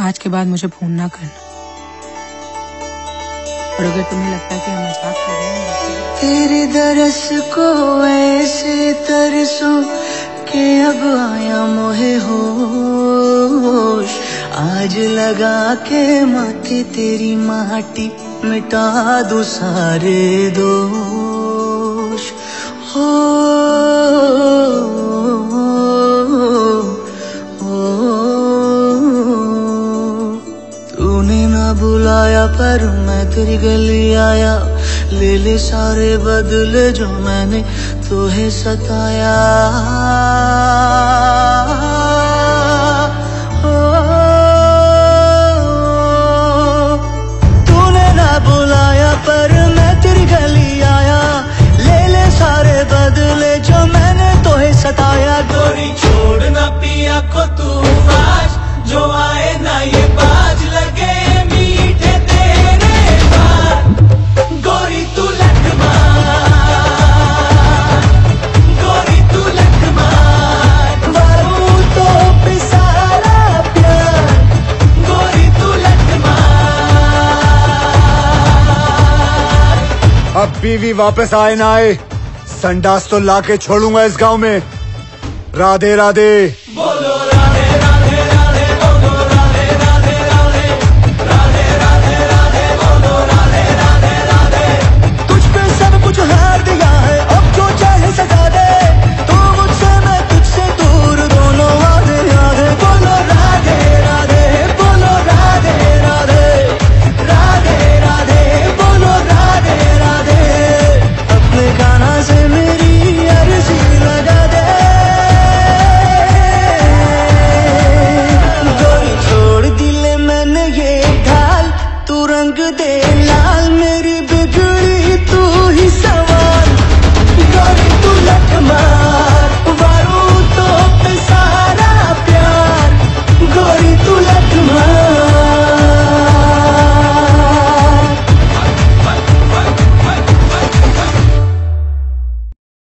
आज के बाद मुझे फ़ोन ना करना। और अगर तुम्हें लगता है कि हम मज़ाक कर रहे हैं तेरे दरस को ऐसे तरसो के अब आया मोहे होश। आज लगा के माथे तेरी माटी मिटा दो सारे दोष। हो बुलाया, पर मैं तेरी गली आया। ले ले सारे बदले जो मैंने तुहे सताया। तूने ना बुलाया, पर मैं तेरी गली आया। ले ले सारे बदले जो मैंने तोहे सताया। गोरी छोड़ ना पिया को तू। अब बीवी वापस आए ना आए, संडास तो लाके छोड़ूँगा इस गाँव में। राधे राधे। बोलो। रंग दे लाल मेरी